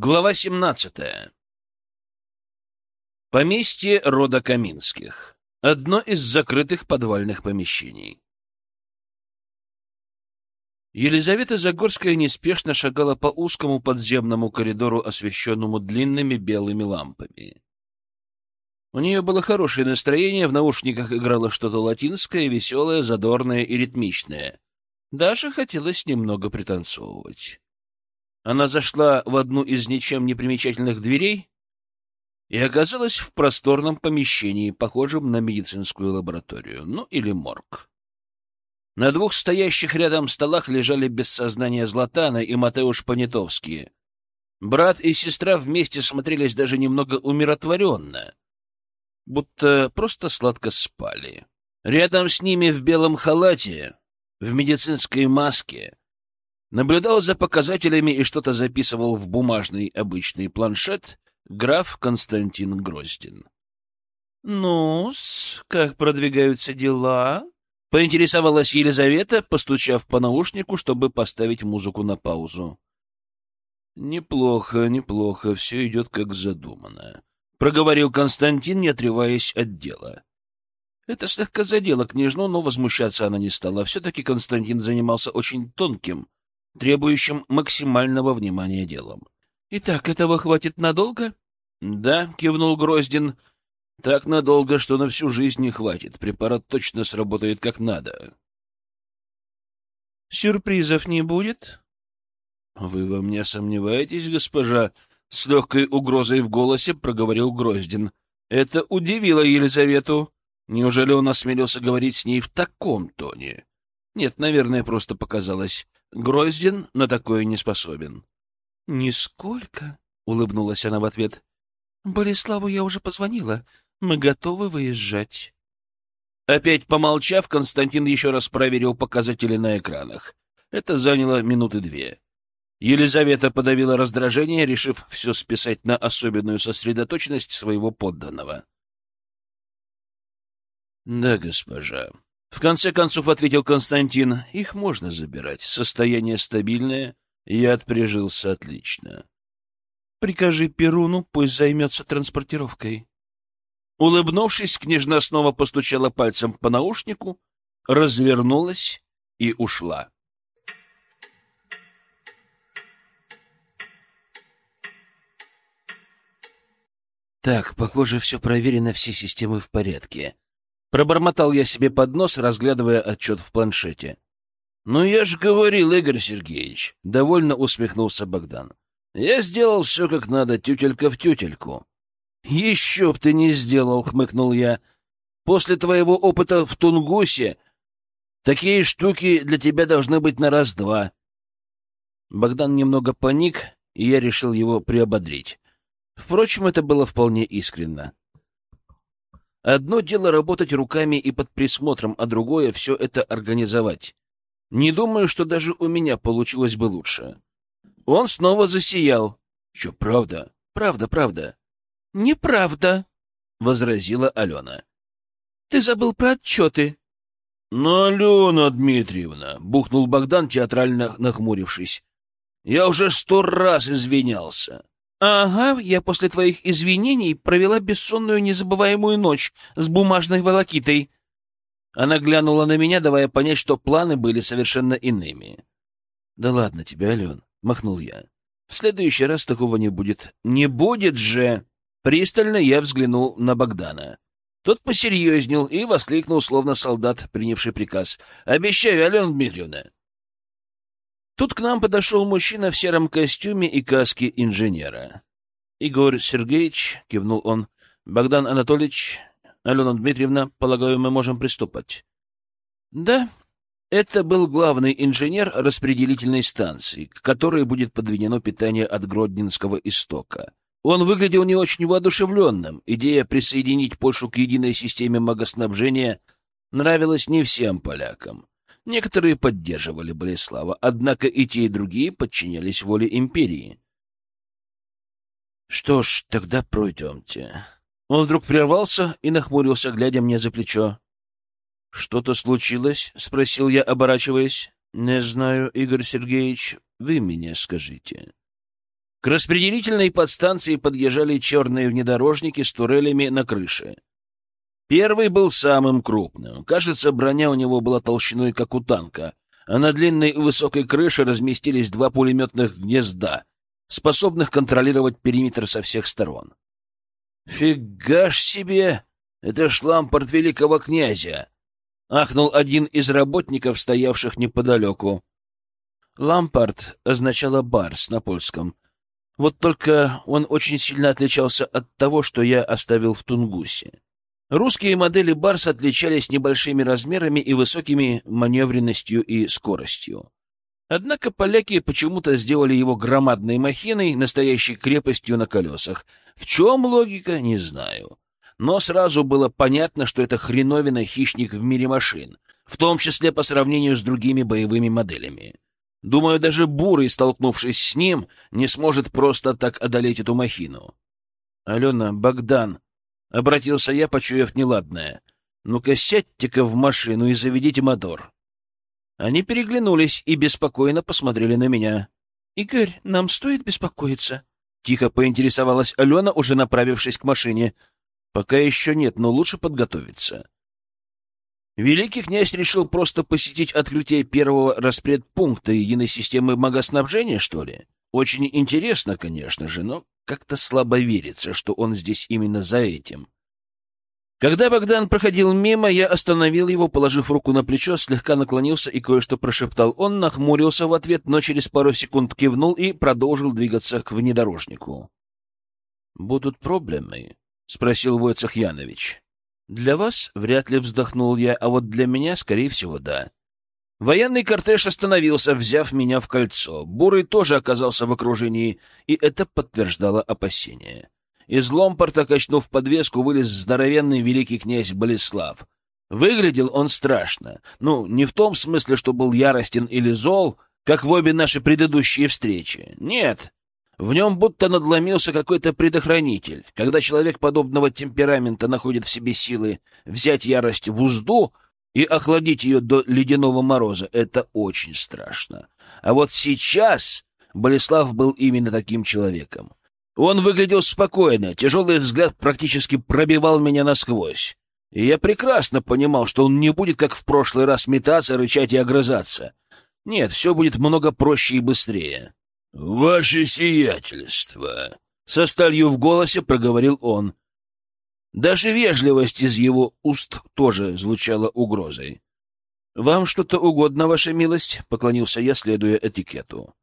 Глава 17. Поместье рода Каминских. Одно из закрытых подвальных помещений. Елизавета Загорская неспешно шагала по узкому подземному коридору, освещенному длинными белыми лампами. У нее было хорошее настроение, в наушниках играло что-то латинское, веселое, задорное и ритмичное. Даже хотелось немного пританцовывать. Она зашла в одну из ничем не примечательных дверей и оказалась в просторном помещении, похожем на медицинскую лабораторию, ну или морг. На двух стоящих рядом столах лежали без сознания Златана и Матеуш Понятовские. Брат и сестра вместе смотрелись даже немного умиротворенно, будто просто сладко спали. Рядом с ними в белом халате, в медицинской маске, наблюдал за показателями и что-то записывал в бумажный обычный планшет граф Константин Гроздин. «Ну-с, как продвигаются дела?» — поинтересовалась Елизавета, постучав по наушнику, чтобы поставить музыку на паузу. «Неплохо, неплохо, все идет как задумано», — проговорил Константин, не отрываясь от дела. Это слегка задело княжну, но возмущаться она не стала. Все-таки Константин занимался очень тонким, требующим максимального внимания делом. — Итак, этого хватит надолго? — Да, — кивнул Гроздин. — Так надолго, что на всю жизнь не хватит. Препарат точно сработает как надо. — Сюрпризов не будет? — Вы во мне сомневаетесь, госпожа? — с легкой угрозой в голосе проговорил Гроздин. Это удивило Елизавету. Неужели он осмелился говорить с ней в таком тоне? Нет, наверное, просто показалось. Гроздин на такое не способен. — Нисколько, — улыбнулась она в ответ. — Болеславу я уже позвонила. Мы готовы выезжать. Опять помолчав, Константин еще раз проверил показатели на экранах. Это заняло минуты две. Елизавета подавила раздражение, решив все списать на особенную сосредоточенность своего подданного. — Да, госпожа, в конце концов ответил Константин, их можно забирать. Состояние стабильное, я отпряжился отлично. Прикажи Перуну, пусть займется транспортировкой. Улыбнувшись, княжна снова постучала пальцем по наушнику, развернулась и ушла. Так, похоже, все проверено, все системы в порядке. Пробормотал я себе под нос, разглядывая отчет в планшете. «Ну, я же говорил, Игорь Сергеевич!» — довольно усмехнулся Богдан. «Я сделал все как надо, тютелька в тютельку». «Еще б ты не сделал!» — хмыкнул я. «После твоего опыта в Тунгусе такие штуки для тебя должны быть на раз-два». Богдан немного паник, и я решил его приободрить. Впрочем, это было вполне искренно. Одно дело работать руками и под присмотром, а другое — все это организовать. Не думаю, что даже у меня получилось бы лучше. Он снова засиял. — Что, правда? — Правда, правда. — Неправда, — возразила Алена. — Ты забыл про отчеты. — Ну, Алена Дмитриевна, — бухнул Богдан, театрально нахмурившись, — я уже сто раз извинялся. «Ага, я после твоих извинений провела бессонную незабываемую ночь с бумажной волокитой». Она глянула на меня, давая понять, что планы были совершенно иными. «Да ладно тебе, Ален», — махнул я. «В следующий раз такого не будет». «Не будет же!» Пристально я взглянул на Богдана. Тот посерьезнел и воскликнул, словно солдат, принявший приказ. «Обещаю, Алена Дмитриевна, Тут к нам подошел мужчина в сером костюме и каске инженера. «Игорь Сергеевич», — кивнул он, — «Богдан Анатольевич, Алена Дмитриевна, полагаю, мы можем приступать». «Да, это был главный инженер распределительной станции, к которой будет подведено питание от Гродненского истока. Он выглядел не очень воодушевленным. Идея присоединить Польшу к единой системе магоснабжения нравилась не всем полякам. Некоторые поддерживали Болеслава, однако и те, и другие подчинялись воле империи. «Что ж, тогда пройдемте». Он вдруг прервался и нахмурился, глядя мне за плечо. «Что-то случилось?» — спросил я, оборачиваясь. «Не знаю, Игорь Сергеевич, вы мне скажите». К распределительной подстанции подъезжали черные внедорожники с турелями на крыше. Первый был самым крупным. Кажется, броня у него была толщиной, как у танка, а на длинной высокой крыше разместились два пулеметных гнезда, способных контролировать периметр со всех сторон. «Фига ж себе! Это шлампорт великого князя!» — ахнул один из работников, стоявших неподалеку. «Лампард» означало «барс» на польском. Вот только он очень сильно отличался от того, что я оставил в Тунгусе. Русские модели «Барс» отличались небольшими размерами и высокими маневренностью и скоростью. Однако поляки почему-то сделали его громадной махиной, настоящей крепостью на колесах. В чем логика, не знаю. Но сразу было понятно, что это хреновина хищник в мире машин, в том числе по сравнению с другими боевыми моделями. Думаю, даже Бурый, столкнувшись с ним, не сможет просто так одолеть эту махину. — Алена, Богдан, — обратился я, почуяв неладное. «Ну-ка, сядьте-ка в машину и заведите мотор». Они переглянулись и беспокойно посмотрели на меня. «Игорь, нам стоит беспокоиться?» Тихо поинтересовалась Алена, уже направившись к машине. «Пока еще нет, но лучше подготовиться». Великий князь решил просто посетить открытие первого распредпункта единой системы магоснабжения, что ли? Очень интересно, конечно же, но как-то слабо верится, что он здесь именно за этим. Когда Богдан проходил мимо, я остановил его, положив руку на плечо, слегка наклонился и кое-что прошептал. Он нахмурился в ответ, но через пару секунд кивнул и продолжил двигаться к внедорожнику. «Будут проблемы?» — спросил Войцех Янович. «Для вас вряд ли вздохнул я, а вот для меня, скорее всего, да. Военный кортеж остановился, взяв меня в кольцо. Бурый тоже оказался в окружении, и это подтверждало опасения. Из ломпорта, качнув подвеску, вылез здоровенный великий князь Болеслав. Выглядел он страшно. Ну, не в том смысле, что был яростен или зол, как в обе наши предыдущие встречи. Нет. В нем будто надломился какой-то предохранитель. Когда человек подобного темперамента находит в себе силы взять ярость в узду — и охладить ее до ледяного мороза — это очень страшно. А вот сейчас Болеслав был именно таким человеком. Он выглядел спокойно, тяжелый взгляд практически пробивал меня насквозь. И я прекрасно понимал, что он не будет, как в прошлый раз, метаться, рычать и огрызаться. Нет, все будет много проще и быстрее. — Ваше сиятельство! — со сталью в голосе проговорил он. Даже вежливость из его уст тоже звучала угрозой. «Вам что-то угодно, ваша милость?» — поклонился я, следуя этикету.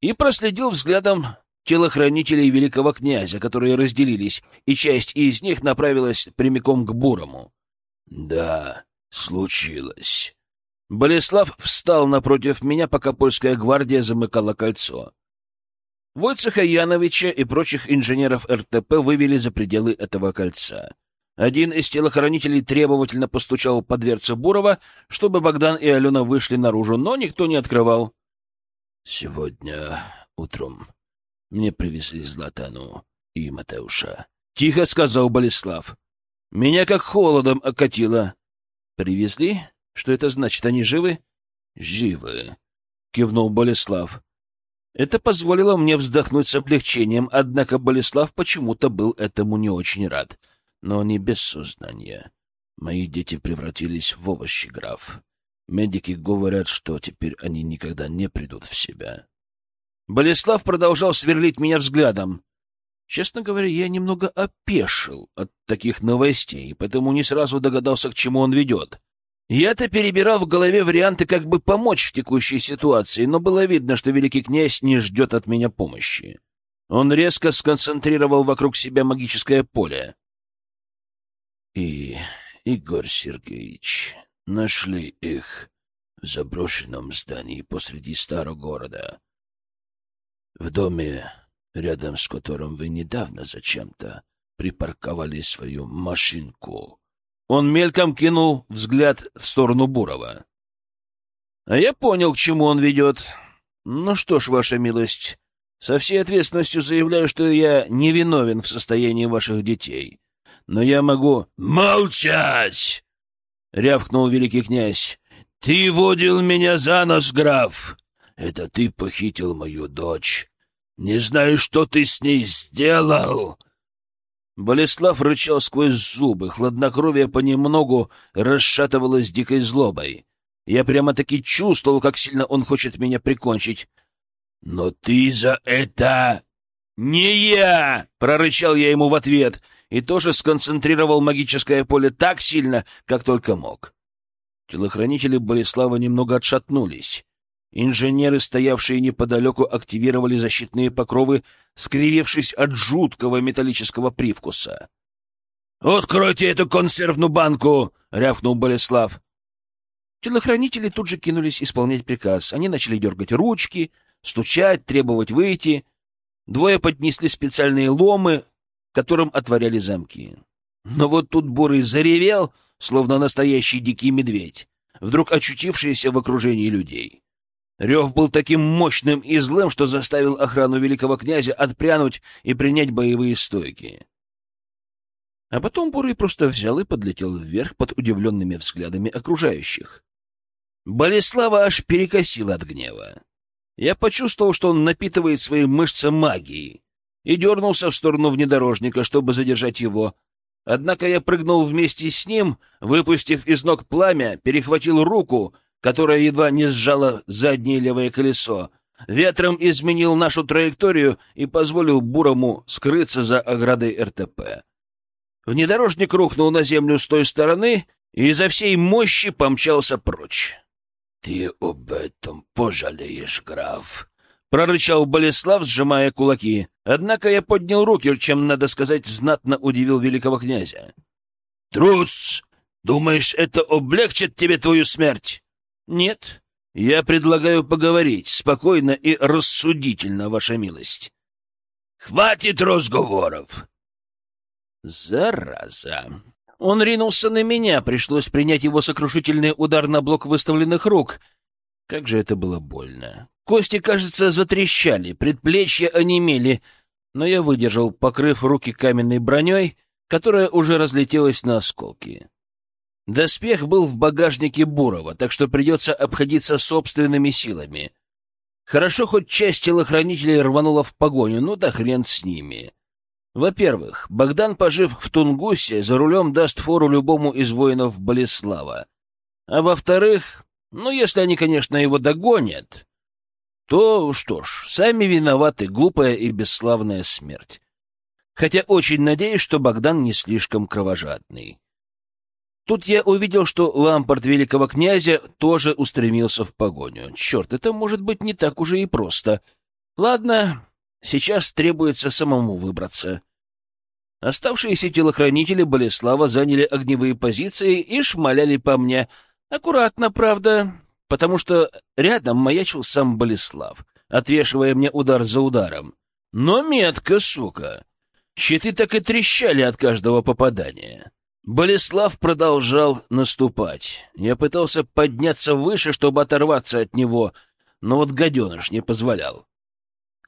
И проследил взглядом телохранителей великого князя, которые разделились, и часть из них направилась прямиком к Бурому. «Да, случилось». Болеслав встал напротив меня, пока польская гвардия замыкала кольцо. Войцеха Яновича и прочих инженеров РТП вывели за пределы этого кольца. Один из телохранителей требовательно постучал по дверце Бурова, чтобы Богдан и Алена вышли наружу, но никто не открывал. — Сегодня утром мне привезли Златану и Матеуша. — тихо сказал Болеслав. Меня как холодом окатило. — Привезли? Что это значит? Они живы? — Живы, — кивнул Болеслав. Это позволило мне вздохнуть с облегчением, однако Болеслав почему-то был этому не очень рад. Но не без сознания. Мои дети превратились в овощи, граф. Медики говорят, что теперь они никогда не придут в себя. Болеслав продолжал сверлить меня взглядом. Честно говоря, я немного опешил от таких новостей, поэтому не сразу догадался, к чему он ведет. Я-то перебирал в голове варианты, как бы помочь в текущей ситуации, но было видно, что великий князь не ждет от меня помощи. Он резко сконцентрировал вокруг себя магическое поле. И, Игорь Сергеевич, нашли их в заброшенном здании посреди старого города. В доме, рядом с которым вы недавно зачем-то припарковали свою машинку. Он мельком кинул взгляд в сторону Бурова. А я понял, к чему он ведет. Ну что ж, ваша милость, со всей ответственностью заявляю, что я не виновен в состоянии ваших детей. Но я могу... «Молчать!» — рявкнул великий князь. «Ты водил меня за нос, граф! Это ты похитил мою дочь. Не знаю, что ты с ней сделал!» Болеслав рычал сквозь зубы, хладнокровие понемногу расшатывалось дикой злобой. Я прямо-таки чувствовал, как сильно он хочет меня прикончить. «Но ты за это...» «Не я!» — прорычал я ему в ответ и тоже сконцентрировал магическое поле так сильно, как только мог. Телохранители Болеслава немного отшатнулись. Инженеры, стоявшие неподалеку, активировали защитные покровы, скривившись от жуткого металлического привкуса. «Откройте эту консервную банку!» — рявкнул Болеслав. Телохранители тут же кинулись исполнять приказ. Они начали дергать ручки, стучать, требовать выйти. Двое поднесли специальные ломы, которым отворяли замки. Но вот тут Бурый заревел, словно настоящий дикий медведь, вдруг очутившийся в окружении людей. Рев был таким мощным и злым, что заставил охрану великого князя отпрянуть и принять боевые стойки. А потом Бурый просто взял и подлетел вверх под удивленными взглядами окружающих. Болеслава аж перекосила от гнева. Я почувствовал, что он напитывает свои мышцы магией, и дернулся в сторону внедорожника, чтобы задержать его. Однако я прыгнул вместе с ним, выпустив из ног пламя, перехватил руку которая едва не сжала заднее левое колесо, ветром изменил нашу траекторию и позволил Бурому скрыться за оградой РТП. Внедорожник рухнул на землю с той стороны и изо всей мощи помчался прочь. — Ты об этом пожалеешь, граф, — прорычал Болеслав, сжимая кулаки. Однако я поднял руки, чем, надо сказать, знатно удивил великого князя. — Трус! Думаешь, это облегчит тебе твою смерть? Нет, я предлагаю поговорить спокойно и рассудительно, ваша милость. Хватит разговоров. Зараза. Он ринулся на меня, пришлось принять его сокрушительный удар на блок выставленных рук. Как же это было больно. Кости, кажется, затрещали, предплечья онемели, но я выдержал, покрыв руки каменной броней, которая уже разлетелась на осколки. Доспех был в багажнике Бурова, так что придется обходиться собственными силами. Хорошо, хоть часть телохранителей рванула в погоню, ну да хрен с ними. Во-первых, Богдан, пожив в Тунгусе, за рулем даст фору любому из воинов Болеслава. А во-вторых, ну, если они, конечно, его догонят, то, что ж, сами виноваты, глупая и бесславная смерть. Хотя очень надеюсь, что Богдан не слишком кровожадный. Тут я увидел, что лампорт великого князя тоже устремился в погоню. Черт, это может быть не так уже и просто. Ладно, сейчас требуется самому выбраться. Оставшиеся телохранители Болеслава заняли огневые позиции и шмаляли по мне. Аккуратно, правда, потому что рядом маячил сам Болеслав, отвешивая мне удар за ударом. Но метко, сука! Щиты так и трещали от каждого попадания. Болеслав продолжал наступать. Я пытался подняться выше, чтобы оторваться от него, но вот гаденыш не позволял.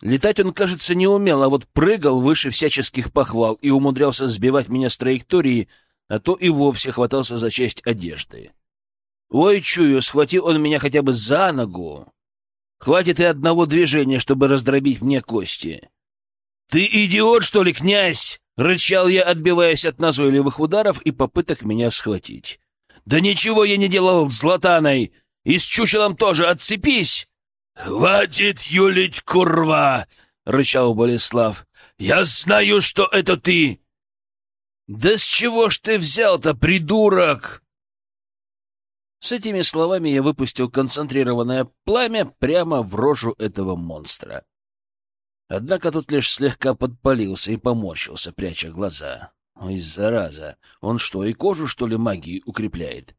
Летать он, кажется, не умел, а вот прыгал выше всяческих похвал и умудрялся сбивать меня с траектории, а то и вовсе хватался за часть одежды. Ой, чую, схватил он меня хотя бы за ногу. Хватит и одного движения, чтобы раздробить мне кости. — Ты идиот, что ли, князь? Рычал я, отбиваясь от назойливых ударов и попыток меня схватить. «Да ничего я не делал с Златаной! И с чучелом тоже отцепись!» «Хватит юлить, курва!» — рычал Болеслав. «Я знаю, что это ты!» «Да с чего ж ты взял-то, придурок?» С этими словами я выпустил концентрированное пламя прямо в рожу этого монстра. Однако тут лишь слегка подпалился и поморщился, пряча глаза. Ой, зараза! Он что, и кожу, что ли, магией укрепляет?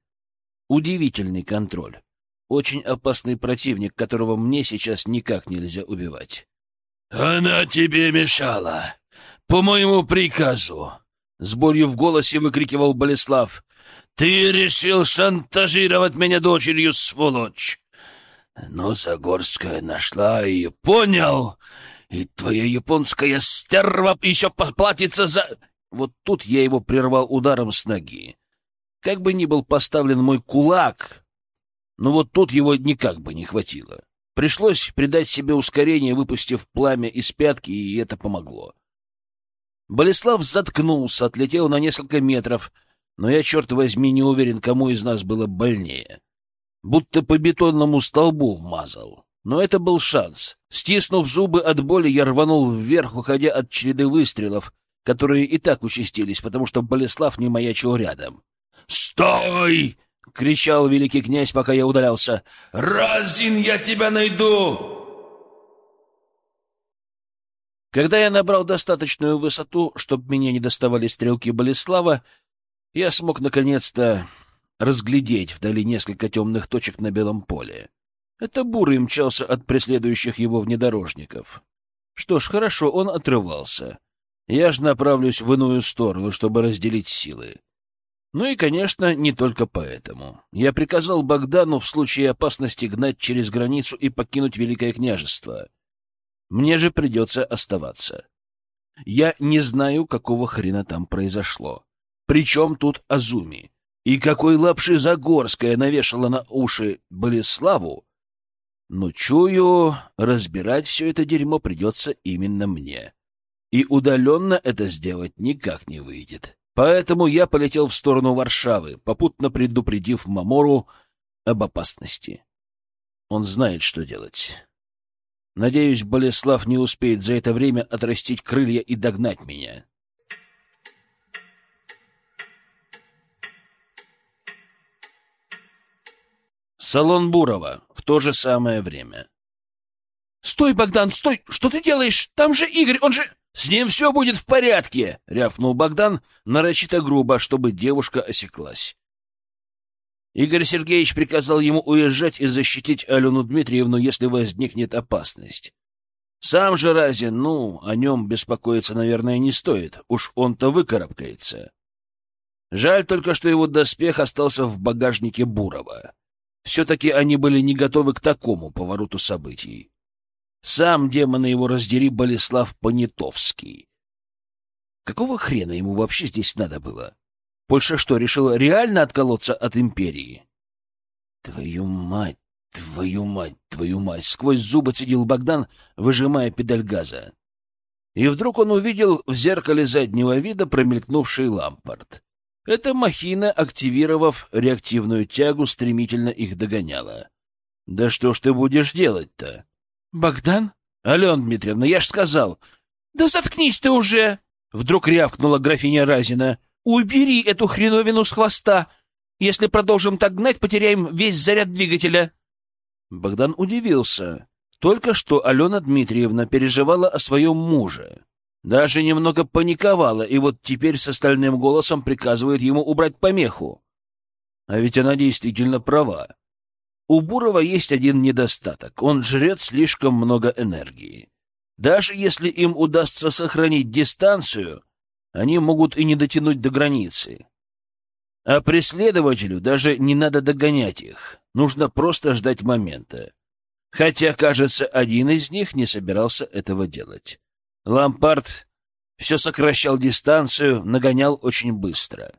Удивительный контроль. Очень опасный противник, которого мне сейчас никак нельзя убивать. «Она тебе мешала! По моему приказу!» С болью в голосе выкрикивал Болеслав. «Ты решил шантажировать меня дочерью, сволочь!» Но Загорская нашла ее, понял? И твоя японская стерва еще поплатится за... Вот тут я его прервал ударом с ноги. Как бы ни был поставлен мой кулак, но вот тут его никак бы не хватило. Пришлось придать себе ускорение, выпустив пламя из пятки, и это помогло. Болеслав заткнулся, отлетел на несколько метров, но я, черт возьми, не уверен, кому из нас было больнее. Будто по бетонному столбу вмазал. Но это был шанс. Стиснув зубы от боли, я рванул вверх, уходя от череды выстрелов, которые и так участились, потому что Болеслав не маячил рядом. «Стой!» — кричал великий князь, пока я удалялся. «Разин, я тебя найду!» Когда я набрал достаточную высоту, чтобы меня не доставали стрелки Болеслава, я смог наконец-то разглядеть вдали несколько темных точек на белом поле. Это Бурый мчался от преследующих его внедорожников. Что ж, хорошо, он отрывался. Я же направлюсь в иную сторону, чтобы разделить силы. Ну и, конечно, не только поэтому. Я приказал Богдану в случае опасности гнать через границу и покинуть Великое княжество. Мне же придется оставаться. Я не знаю, какого хрена там произошло. Причем тут Азуми? И какой лапши Загорская навешала на уши Болеславу? Но чую, разбирать все это дерьмо придется именно мне. И удаленно это сделать никак не выйдет. Поэтому я полетел в сторону Варшавы, попутно предупредив Мамору об опасности. Он знает, что делать. Надеюсь, Болеслав не успеет за это время отрастить крылья и догнать меня. Салон Бурова в то же самое время. «Стой, Богдан, стой! Что ты делаешь? Там же Игорь, он же...» «С ним все будет в порядке!» — рявкнул Богдан нарочито грубо, чтобы девушка осеклась. Игорь Сергеевич приказал ему уезжать и защитить Алену Дмитриевну, если возникнет опасность. Сам же Разин, ну, о нем беспокоиться, наверное, не стоит, уж он-то выкарабкается. Жаль только, что его доспех остался в багажнике Бурова. Все-таки они были не готовы к такому повороту событий. Сам демона его раздери Болеслав Понятовский. Какого хрена ему вообще здесь надо было? Польша что, решила реально отколоться от империи? Твою мать, твою мать, твою мать! Сквозь зубы цедил Богдан, выжимая педаль газа. И вдруг он увидел в зеркале заднего вида промелькнувший лампорт. Эта махина, активировав реактивную тягу, стремительно их догоняла. «Да что ж ты будешь делать-то?» «Богдан?» «Алена Дмитриевна, я ж сказал!» «Да заткнись ты уже!» Вдруг рявкнула графиня Разина. «Убери эту хреновину с хвоста! Если продолжим так гнать, потеряем весь заряд двигателя!» Богдан удивился. Только что Алена Дмитриевна переживала о своем муже. Даже немного паниковала, и вот теперь с остальным голосом приказывает ему убрать помеху. А ведь она действительно права. У Бурова есть один недостаток. Он жрет слишком много энергии. Даже если им удастся сохранить дистанцию, они могут и не дотянуть до границы. А преследователю даже не надо догонять их. Нужно просто ждать момента. Хотя, кажется, один из них не собирался этого делать. Лампард все сокращал дистанцию, нагонял очень быстро.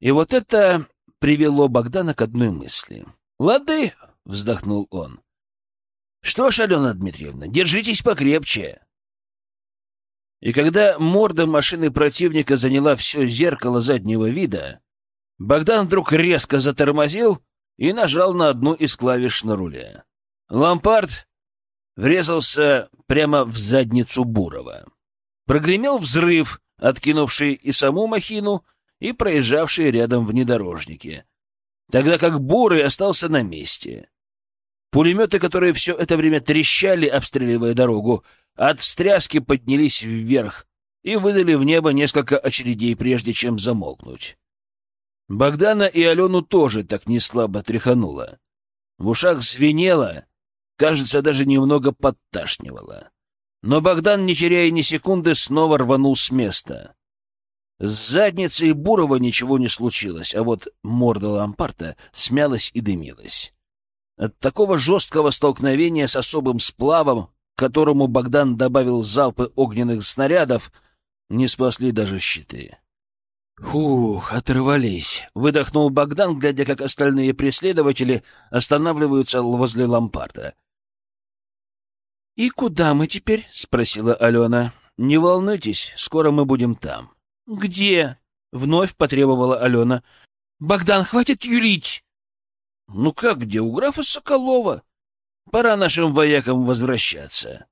И вот это привело Богдана к одной мысли —— Лады, — вздохнул он. — Что ж, Алена Дмитриевна, держитесь покрепче. И когда морда машины противника заняла все зеркало заднего вида, Богдан вдруг резко затормозил и нажал на одну из клавиш на руле. Лампард врезался прямо в задницу Бурова. Прогремел взрыв, откинувший и саму махину, и проезжавшие рядом внедорожники — тогда как Бурый остался на месте. Пулеметы, которые все это время трещали, обстреливая дорогу, от встряски поднялись вверх и выдали в небо несколько очередей, прежде чем замолкнуть. Богдана и Алену тоже так неслабо тряхануло. В ушах звенело, кажется, даже немного подташнивало. Но Богдан, не теряя ни секунды, снова рванул с места. С задницей Бурова ничего не случилось, а вот морда лампарта смялась и дымилась. От такого жесткого столкновения с особым сплавом, которому Богдан добавил залпы огненных снарядов, не спасли даже щиты. «Фух, оторвались!» — выдохнул Богдан, глядя, как остальные преследователи останавливаются возле лампарта. «И куда мы теперь?» — спросила Алена. «Не волнуйтесь, скоро мы будем там». «Где?» — вновь потребовала Алена. «Богдан, хватит юлить!» «Ну как где? У графа Соколова. Пора нашим воякам возвращаться».